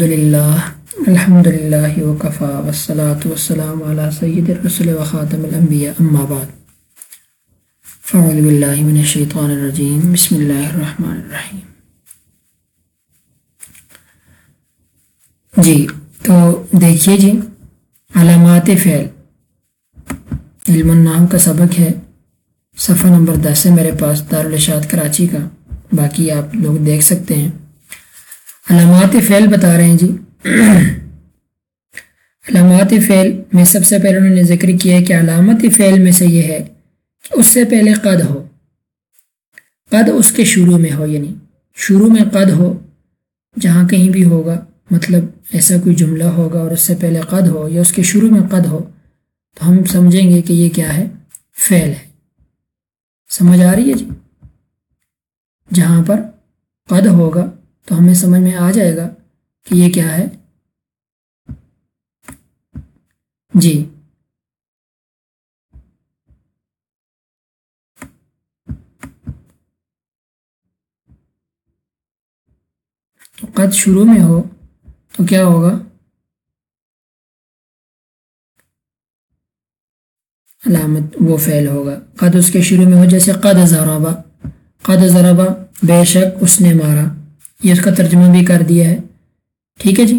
الحمد للہ الحمد للہ وقفا وسلاۃ وسلام علیہ سید الرسول وخاتم الانبیاء. اما بعد. فعوذ باللہ من الشیطان الرجیم. بسم اللہ الرحمن الرحیم. جی تو دیکھیے جی علامات فعل. علم النام کا سبق ہے. صفحہ نمبر دس ہے میرے پاس دارالشاد کراچی کا. باقی آپ لوگ دیکھ سکتے ہیں. علامات فعل بتا رہے ہیں جی۔ علامات فعل میں سب سے پہلے انہوں نے ذکر کیا ہے کہ علامت فعل میں سے یہ ہے کہ اس سے پہلے قد ہو۔ قد اس کے شروع میں ہو یعنی شروع میں قد ہو، جہاں کہیں بھی ہوگا مطلب ایسا کوئی جملہ ہوگا اور اس سے پہلے قد ہو یا اس کے شروع میں قد ہو، تو ہم سمجھیں گے کہ یہ کیا ہے؟ فعل ہے۔ سمجھ آ رہی ہے جی؟ جہاں پر قد ہوگا تو ہمیں سمجھ میں آ جائے گا کہ یہ کیا ہے۔ جی۔ تو قد شروع میں ہو تو کیا ہوگا؟ علامت وہ فعل ہوگا۔ قد اس کے شروع میں ہو جیسے قد ضربہ۔ قد ضربہ بے شک اس نے مارا۔ یہ اس کا ترجمہ بھی کر دیا ہے۔ ٹھیک ہے جی۔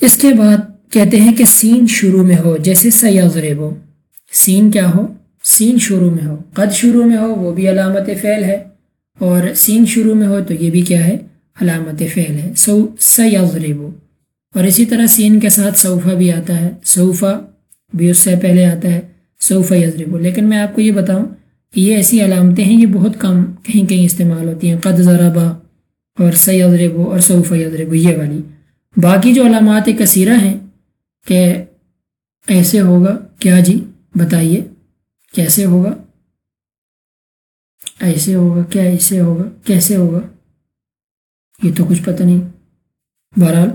اس کے بعد کہتے ہیں کہ سین شروع میں ہو، جیسے سیاض ریبو سین کیا ہو؟ سین شروع میں ہو۔ قد شروع میں ہو، وہ بھی علامت فعل ہے۔ اور سین شروع میں ہو تو یہ بھی کیا ہے؟ علامت فعل ہے۔ سو سیاض ریبو اور اسی طرح سین کے ساتھ صوفہ بھی آتا ہے۔ صوفہ بھی اس سے پہلے آتا ہے۔ صوفہ یزربو لیکن میں آپ کو یہ بتاؤں کہ یہ ایسی علامتیں ہیں، یہ بہت کم کہیں کہیں استعمال ہوتی ہیں۔ قد ذرابہ اور سیدربو اور صوفہ یدربو یہ والی۔ باقی جو علامات کثیرہ ہیں کہ ایسے ہوگا، کیا جی؟ بتائیے، کیسے ہوگا؟ ایسے ہوگا، کیا ایسے ہوگا؟ کیسے ہوگا؟ یہ تو کچھ پتہ نہیں۔ بہرحال،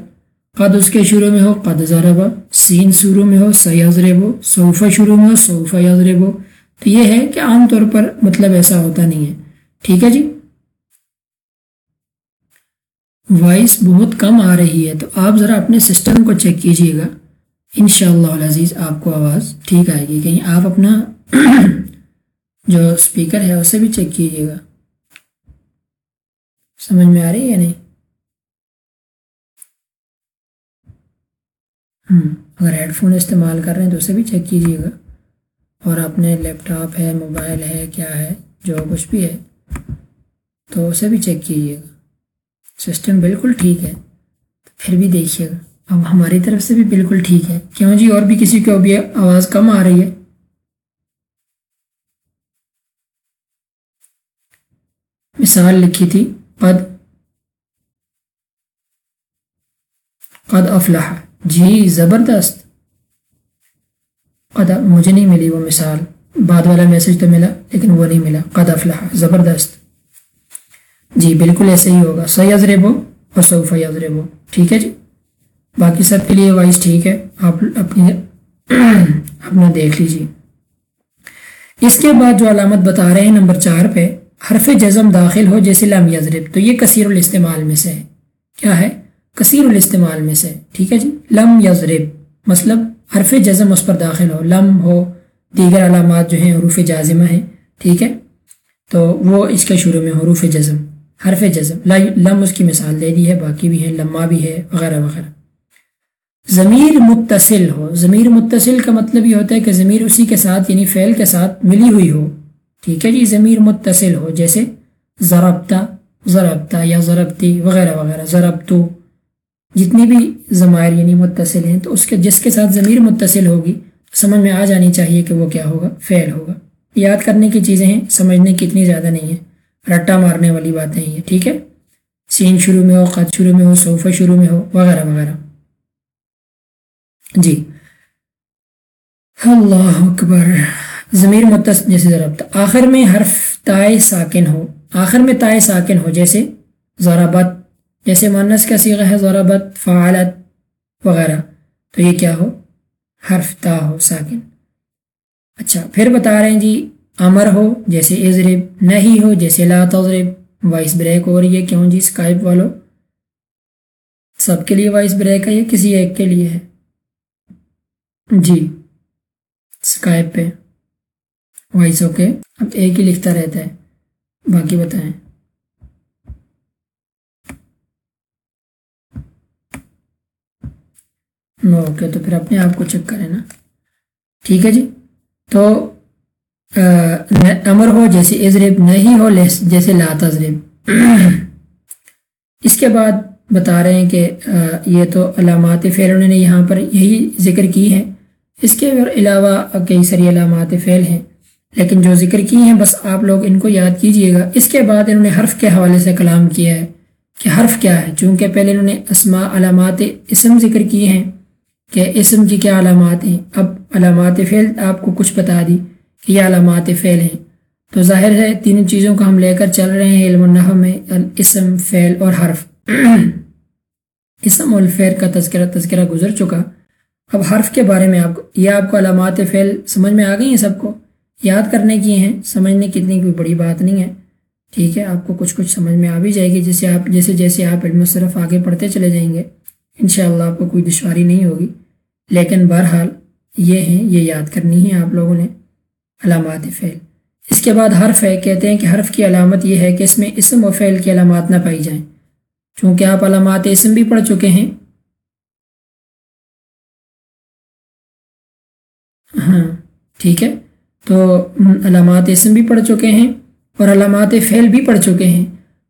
قد اس کے شروع میں ہو، قد ضربہ سین شروع میں ہو سیازربو صوفہ شروع میں ہو صوفہ یزربو تو یہ ہے کہ عام طور پر مطلب ایسا ہوتا نہیں ہے۔ ٹھیک ہے جی؟ وائس بہت کم آ رہی ہے، تو آپ ذرا اپنے سسٹم کو چیک کیجیے گا۔ ان شاء آپ کو آواز ٹھیک آئے گی۔ کہیں آپ اپنا جو اسپیکر ہے، اسے بھی چیک کیجیے گا۔ سمجھ میں آ رہی ہے یا نہیں؟ اگر ہیڈ فون استعمال کر رہے ہیں تو اسے بھی چیک کیجیے گا۔ اور اپنے لیپ ٹاپ ہے، موبائل ہے، کیا ہے، جو کچھ بھی ہے، تو اسے بھی چیک کیجیے گا۔ سسٹم بالکل ٹھیک ہے۔ پھر بھی دیکھیے گا۔ اب ہماری طرف سے بھی بالکل ٹھیک ہے۔ کیوں جی؟ اور بھی کسی کو بھی آواز کم آ رہی ہے۔ مثال لکھی تھی، قد قد افلاح جی زبردست۔ قد، مجھے نہیں ملی وہ مثال۔ بعد والا میسج تو ملا، لیکن وہ نہیں ملا۔ قد افلاح زبردست۔ جی بالکل ایسے ہی ہوگا۔ سید ریبو اور صوفہ یز ریبو۔ ٹھیک ہے جی؟ باقی سب کے لیے وائس ٹھیک ہے۔ آپ اپنی اپنا دیکھ لیجیے اس کے بعد جو علامت بتا رہے ہیں نمبر چار پہ، حرف جزم داخل ہو جیسے لم یزرب تو یہ کثیر الاستعمال میں سے ہے۔ کیا ہے؟ کثیر الاستعمال میں سے۔ ٹھیک ہے جی؟ لم یزرب مطلب حرف جزم اس پر داخل ہو۔ لم، ہو، دیگر علامات جو ہیں، حروف جازمہ ہیں۔ ٹھیک ہے؟ تو وہ اس کے شروع میں حروف جزم۔ حرف جزم. لم اس کی مثال دے دی ہے، باقی بھی ہے لمحہ بھی ہے، وغیرہ وغیرہ. ضمیر متصل ہو. ضمیر متصل کا مطلب یہ ہوتا ہے کہ ضمیر اسی کے ساتھ یعنی فعل کے ساتھ ملی ہوئی ہو. ٹھیک ہے جی؟ ضمیر متصل ہو، جیسے ضربتا ضربتا یا ضربتی، وغیرہ وغیرہ، ضربتو. جتنی بھی ضمائر یعنی متصل ہیں، تو اس کے جس کے ساتھ ضمیر متصل ہوگی، سمجھ میں آ جانی چاہیے کہ وہ کیا ہوگا؟ فعل ہوگا. یاد کرنے کی چیزیں ہیں، سمجھنے کی اتنی زیادہ نہیں ہے۔ رٹا مارنے والی باتیں ہیں ٹھیک ہے؟ سین شروع میں ہو، قد شروع میں ہو صوفہ شروع میں ہو، وغیرہ وغیرہ۔ جی۔ اللہ اکبر۔ ضمیر متص جیسے ضربت آخر میں حرف تائے ساکن ہو۔ آخر میں تائے ساکن ہو، جیسے ضربت جیسے مانس کا سیغہ ہے ضربت فعالت وغیرہ۔ تو یہ کیا ہو؟ حرف تا ہو، ساکن۔ اچھا پھر بتا رہے ہیں جی امر ہو جیسے ازرب نہیں ہو جیسے لا تضرب وائس بریک ہو رہی ہے کیوں جی؟ اسکائپ والو۔ سب کے لیے وائس بریک ہے یا کسی ایک کے لیے ہے؟ جی اسکائپ پہ۔ Voice okay. اب ایک ہی لکھتا رہتا ہے۔ باقی بتائیں۔ اوکے، تو پھر اپنے آپ کو چیک کریں نا۔ ٹھیک ہے جی؟ تو امر ہو جیسے ازرب نہیں ہو جیسے لات ازرب اس کے بعد بتا رہے ہیں کہ یہ تو علامات فعل انہوں نے یہاں پر یہی ذکر کی ہے اس کے علاوہ کئی ساری علامات فعل ہیں۔ لیکن جو ذکر کی ہیں، بس آپ لوگ ان کو یاد کیجیے گا۔ اس کے بعد انہوں نے حرف کے حوالے سے کلام کیا ہے کہ حرف کیا ہے۔ چونکہ پہلے انہوں نے اسما علامات اسم ذکر کیے ہیں کہ اسم کی کیا علامات ہیں۔ اب علامات فعل آپ کو کچھ بتا دی۔ یہ علامات فعل ہیں۔ تو ظاہر ہے تین چیزوں کو ہم لے کر چل رہے ہیں، علم النحو میں اسم فعل اور حرف۔ اسم الفعل کا تذکرہ تذکرہ گزر چکا۔ اب حرف کے بارے میں آپ کو، یہ آپ کو علامات فعل سمجھ میں آ گئی ہیں سب کو؟ یاد کرنے کی ہیں؟ سمجھنے کی اتنی کوئی بڑی بات نہیں ہے۔ ٹھیک ہے، آپ کو کچھ کچھ سمجھ میں آ بھی جائے گی، جیسے آپ، جیسے جیسے آپ علم صرف آگے پڑھتے چلے جائیں گے، انشاءاللہ آپ کو کوئی دشواری نہیں ہوگی۔ لیکن بہرحال یہ ہیں، یہ یاد کرنی ہے آپ لوگوں نے۔ علامات فعل۔ اس کے بعد حرف ہے، کہتے ہیں کہ حرف کی علامت یہ ہے کہ اس میں اسم و فعل کی علامات نہ پائی جائیں۔ چونکہ آپ علامات اسم بھی پڑھ چکے ہیں۔ ہاں ٹھیک ہے۔ تو علامات اسم بھی پڑھ چکے ہیں اور علامات فعل بھی پڑھ چکے ہیں۔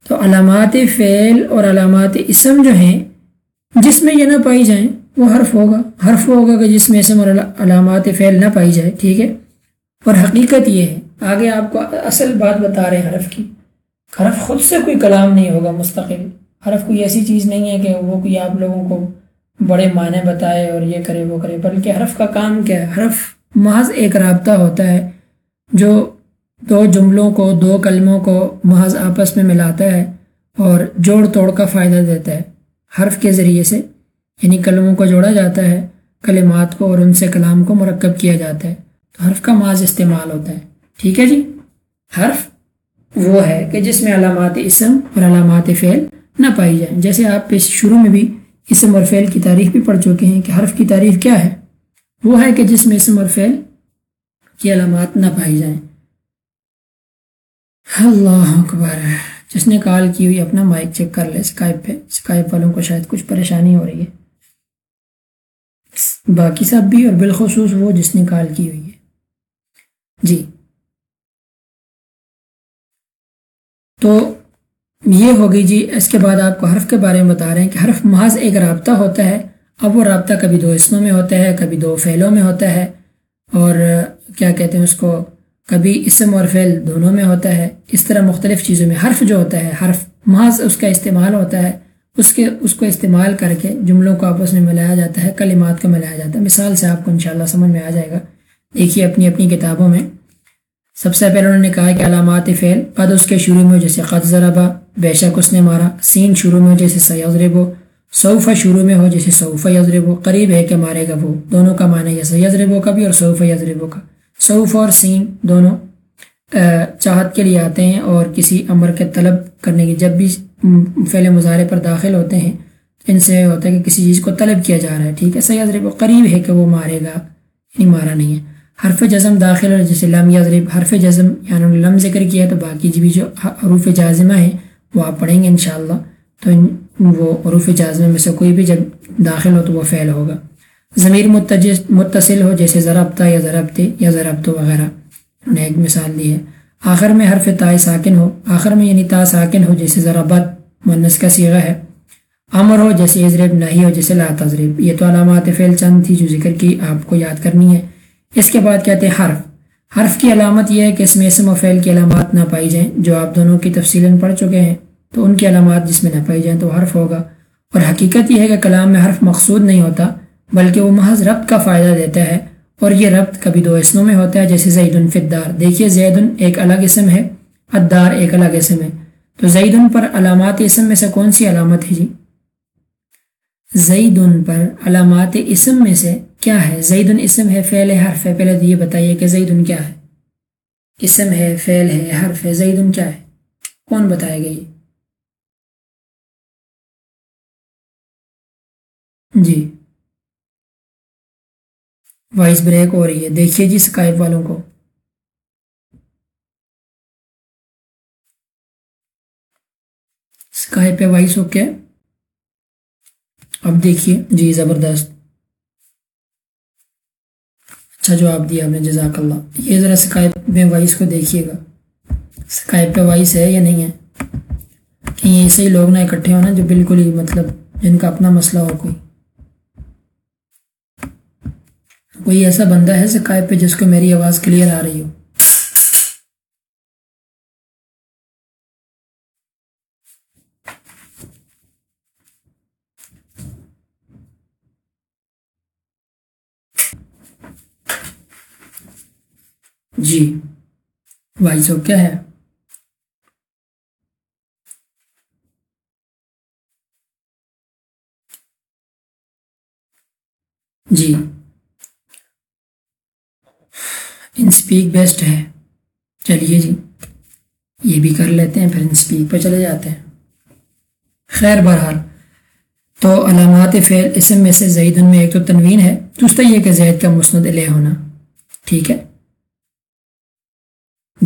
تو علامات فعل اور علامات اسم جو ہیں، جس میں یہ نہ پائی جائیں، وہ حرف ہوگا۔ حرف ہوگا کہ جس میں اسم اور علامات فعل نہ پائی جائے، ٹھیک ہے۔ اور حقیقت یہ ہے، آگے آپ کو اصل بات بتا رہے ہیں حرف کی۔ حرف خود سے کوئی کلام نہیں ہوگا، مستقل۔ حرف کوئی ایسی چیز نہیں ہے کہ وہ کوئی آپ لوگوں کو بڑے معنی بتائے اور یہ کرے، وہ کرے۔ بلکہ حرف کا کام کیا ہے؟ حرف محض ایک رابطہ ہوتا ہے جو دو جملوں کو، دو کلموں کو محض آپس میں ملاتا ہے اور جوڑ توڑ کا فائدہ دیتا ہے۔ حرف کے ذریعے سے یعنی کلموں کو جوڑا جاتا ہے، کلمات کو اور ان سے کلام کو مرکب کیا جاتا ہے۔ تو حرف کا معاذ استعمال ہوتا ہے۔ ٹھیک ہے جی؟ حرف وہ ہے کہ جس میں علامات اسم اور علامات فعل نہ پائی جائیں۔ جیسے آپ شروع میں بھی اسم اور فعل کی تعریف بھی پڑھ چکے ہیں کہ حرف کی تعریف کیا ہے۔ وہ ہے کہ جس میں اسم اور فعل کی علامات نہ پائی جائیں۔ اللہ اکبر۔ جس نے کال کی ہوئی اپنا مائک چیک کر لے۔ اسکائپ پہ۔ اسکائپ والوں کو شاید کچھ پریشانی ہو رہی ہے۔ باقی سب بھی اور بالخصوص وہ جس نے کال کی ہوئی ہے۔ جی۔ تو یہ ہوگی جی اس کے بعد آپ کو حرف کے بارے میں بتا رہے ہیں کہ حرف محض ایک رابطہ ہوتا ہے، اب وہ رابطہ کبھی دو اسموں میں ہوتا ہے، کبھی دو فعلوں میں ہوتا ہے، اور کیا کہتے ہیں اس کو؟ کبھی اسم اور فعل دونوں میں ہوتا ہے۔ اس طرح مختلف چیزوں میں حرف جو ہوتا ہے، حرف محض اس کا استعمال ہوتا ہے، اس کے، اس کو استعمال کر کے جملوں کو آپس میں ملایا جاتا ہے، کلمات کو ملایا جاتا ہے۔ مثال سے آپ کو انشاءاللہ سمجھ میں آ جائے گا۔ دیکھیے اپنی اپنی کتابوں میں۔ سب سے پہلے انہوں نے کہا کہ علامات فعل قد اس کے شروع میں جیسے قد ضربا، بے شک اس نے مارا۔ سین شروع میں ہو جیسے سیزرب ہو صوفہ شروع میں ہو جیسے صوفہ یزرب ہو قریب ہے کہ مارے گا وہ۔ دونوں کا معنی جیسے یزرب کا بھی اور صوفہ یزرب کا۔ صوف اور سین دونوں چاہت کے لیے آتے ہیں اور کسی امر کے طلب کرنے کی، جب بھی فعل مظاہرے پر داخل ہوتے ہیں، ان سے ہوتا ہے کہ کسی چیز کو طلب کیا جا رہا ہے۔ ٹھیک ہے سیزرب قریب ہے کہ وہ مارے گا نہیں مارا نہیں ہے۔ حرف جزم داخل اور جیسے لم یضرب حرف جزم یعنی لم ذکر کیا تو باقی بھی جو حروف جازمہ ہیں، وہ آپ پڑھیں گے انشاءاللہ۔ تو وہ حروف جازمہ میں سے کوئی بھی جب داخل ہو تو وہ فعل ہوگا۔ ضمیر متصل ہو، جیسے ضربتا یا ضربتے یا ضربت وغیرہ۔ انہوں نے ایک مثال دی ہے۔ آخر میں حرف تا ساکن ہو۔ آخر میں یعنی تا ساکن ہو، جیسے ضربت، منس کا سیغہ ہے۔ امر ہو، جیسے عزرب نہیں ہو، جیسے لا تضرب۔ یہ تو علامات فعل چند تھی جو ذکر کی آپ کو یاد کرنی ہے۔ اس کے بعد کہتے ہیں حرف۔ حرف کی علامت یہ ہے کہ اس میں اسم و فعل کی علامات نہ پائی جائیں، جو آپ دونوں کی تفصیل پڑھ چکے ہیں، تو ان کی علامات جس میں نہ پائی جائیں تو حرف ہوگا۔ اور حقیقت یہ ہے کہ کلام میں حرف مقصود نہیں ہوتا، بلکہ وہ محض ربط کا فائدہ دیتا ہے۔ اور یہ ربط کبھی دو اسموں میں ہوتا ہے، جیسے زید الفدار دیکھیے زید ایک الگ اسم ہے ادار ایک الگ اسم ہے۔ تو زید پر علامات اسم میں سے کون سی علامت ہے جی؟ زید پر علامات اسم میں سے کیا ہے؟ زید اسم ہے، فعل حرف ہے۔ پہلے تو یہ بتائیے کہ زید کیا ہے؟ اسم ہے، فعل ہے، حرف ہے زید کیا ہے؟ کون بتائے گا یہ؟ جی۔ وائس بریک ہو رہی ہے۔ دیکھیے جی اسکائپ والوں کو۔ اسکائپ پہ وائس ہو کیا اب دیکھیے۔ جی زبردست۔ اچھا جواب دیا آپ نے، جزاک اللہ۔ یہ ذرا سکائپ میں وائس کو دیکھیے گا۔ سکائپ پہ وائس ہے یا نہیں ہے؟ کہیں ایسے ہی لوگ نہ اکٹھے ہونا جو بالکل ہی مطلب جن کا اپنا مسئلہ ہو کوئی۔ کوئی ایسا بندہ ہے سکائپ پہ جس کو میری آواز کلیئر آ رہی ہو؟ جی۔ وائس ہو کیا ہے؟ جی۔ انسپیک بیسٹ ہے۔ چلیے جی یہ بھی کر لیتے ہیں، پھر انسپیک پہ چلے جاتے ہیں۔ خیر بہرحال، تو علامات فعل اسم میں سے زید ان میں ایک تو تنوین ہے، دوسرا یہ کہ زید کا مسند علیہ ہونا، ٹھیک ہے؟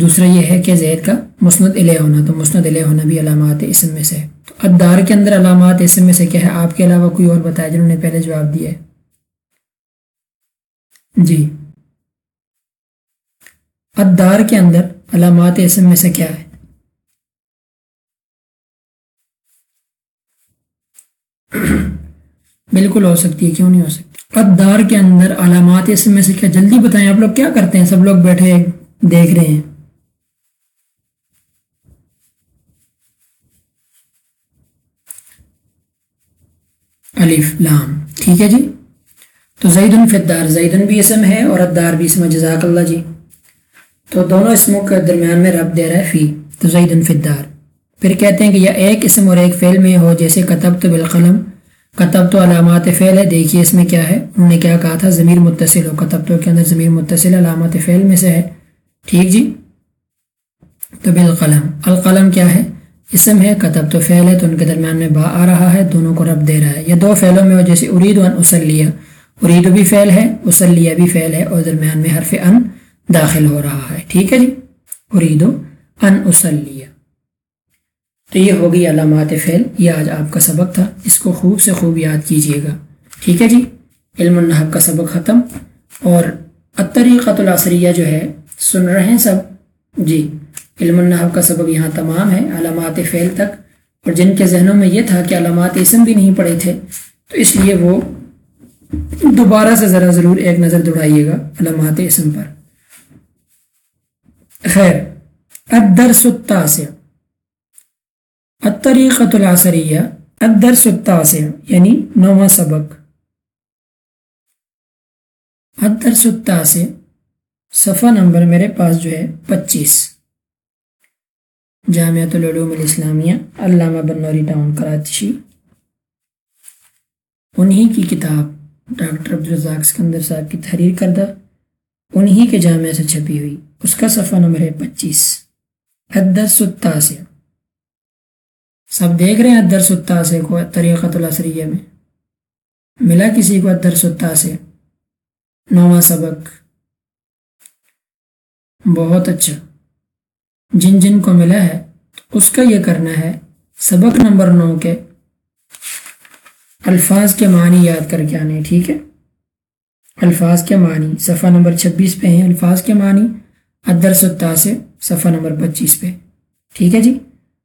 دوسرا یہ ہے کہ زید کا مسند علیہ ہونا، تو مسند علیہ ہونا بھی علامات اسم میں سے ہے۔ تو ادار کے اندر علامات اسم میں سے کیا ہے؟ آپ کے علاوہ کوئی اور بتایا جنہوں نے پہلے جواب دیا ہے۔ جی۔ ادار کے اندر علامات اسم میں سے کیا ہے؟ بالکل ہو سکتی ہے، کیوں نہیں ہو سکتی؟ ادار کے اندر علامات اسم میں سے کیا؟ جلدی بتائیں، آپ لوگ کیا کرتے ہیں؟ سب لوگ بیٹھے دیکھ رہے ہیں۔ الف لام۔ ٹھیک ہے جی؟ تو زید الفدار زیدن بھی اسم ہے اور ادار بھی اسم جزاک اللہ جی۔ تو دونوں اسموں کے درمیان میں رب دے رہا ہے، فی۔ تو زید الفدار پھر کہتے ہیں کہ یہ ایک اسم اور ایک فعل میں ہو، جیسے کتب تو بالقلم۔ کتب تو علامات فعل ہے، دیکھیے اس میں کیا ہے۔ انہوں نے کیا کہا تھا؟ ضمیر متصل۔ ہو کتب تو کے اندر ضمیر متصل علامات فعل میں سے ہے۔ ٹھیک جی؟ تو بالقلم۔ القلم کیا ہے؟ اسم ہے کتب، تو فعل ہے تو ان کے درمیان میں با آ رہا ہے، دونوں کو رب دے رہا ہے۔ یہ دو فعلوں میں ہو جیسے ارید ان اسل ارید بھی فعل ہے اسلیہ بھی فعل ہے اور درمیان میں حرف ان داخل ہو رہا ہے۔ ٹھیک ہے جی؟ ارید ان اسلیہ تو یہ ہوگی علامات فعل۔ یہ آج آپ کا سبق تھا۔ اس کو خوب سے خوب یاد کیجیے گا۔ ٹھیک ہے جی؟ علم النحب کا سبق ختم۔ اور الطریقۃ العصریہ جو ہے، سن رہے ہیں سب؟ جی۔ علم النحب کا سبق یہاں تمام ہے، علامات فعل تک۔ اور جن کے ذہنوں میں یہ تھا کہ علامات اسم بھی نہیں پڑے تھے، تو اس لیے وہ دوبارہ سے ذرا ضرور ایک نظر دوڑائیے گا علامات اسم پر۔ خیر، الدرس التاسع۔ الطریقۃ العصریہ، الدرس التاسع یعنی نواں سبق۔ الدرس التاسع، صفحہ نمبر میرے پاس جو ہے، پچیس۔ جامعۃ العلوم الاسلامیہ، علامہ بنوری ٹاؤن، کراچی۔ انہی کی کتاب ڈاکٹر عبدالرزاق سکندر صاحب کی تحریر کردہ، انہی کے جامعہ سے چھپی ہوئی۔ اس کا صفحہ نمبر ہے پچیس۔ ادر ستا سب دیکھ رہے ہیں ادر ستا کو طریقت الاسریہ میں۔ ملا کسی کو ادر ستا نواں سبق۔ بہت اچھا۔ جن جن کو ملا ہے، اس کا یہ کرنا ہے، سبق نمبر نو کے الفاظ کے معنی یاد کر کے آنے، ٹھیک ہے؟ الفاظ کے معنی، صفحہ نمبر چھبیس پہ ہیں الفاظ کے معنی ادر ستا سے صفحہ نمبر پچیس پہ، ٹھیک ہے جی؟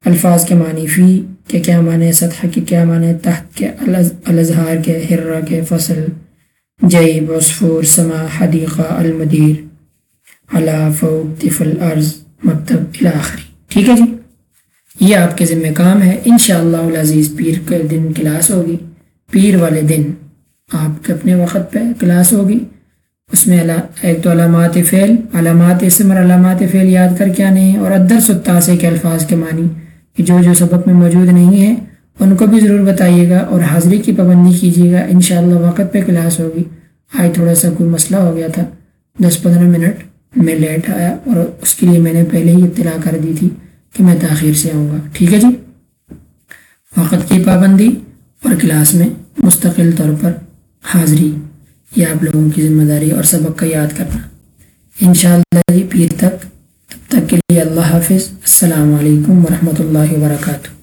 الفاظ کے معنی، فی کے کیا معنی سطح کے کیا معنی تحت کے الازہار کے ہررا کے، فصل، جیب، عصفور، سما، حدیقہ، المدیر، علا، فوق، طفل، عرض مکتب الاخری ٹھیک ہے جی؟ یہ آپ کے ذمہ کام ہے۔ انشاءاللہ العزیز پیر کے دن کلاس ہوگی۔ پیر والے دن آپ کے اپنے وقت پہ کلاس ہوگی۔ اس میں ایک تو علامات فعل، علامات اسم اور علامات فعل یاد کر کے آنے ہیں اور ادر ستاسے کے الفاظ کے معنی کہ جو جو سبق میں موجود نہیں ہیں، ان کو بھی ضرور بتائیے گا اور حاضری کی پابندی کیجیے گا۔ انشاءاللہ وقت پہ کلاس ہوگی۔ آج تھوڑا سا کوئی مسئلہ ہو گیا تھا۔ دس پندرہ منٹ۔ میں لیٹ آیا اور اس کے لیے میں نے پہلے ہی اطلاع کر دی تھی کہ میں تاخیر سے آؤں گا۔ ٹھیک ہے جی؟ وقت کی پابندی اور کلاس میں مستقل طور پر حاضری۔ یہ آپ لوگوں کی ذمہ داری اور سبق کا یاد کرنا۔ انشاءاللہ جی پیر تک۔ تب تک کے لیے اللہ حافظ۔ السلام علیکم ورحمۃ اللہ وبرکاتہ۔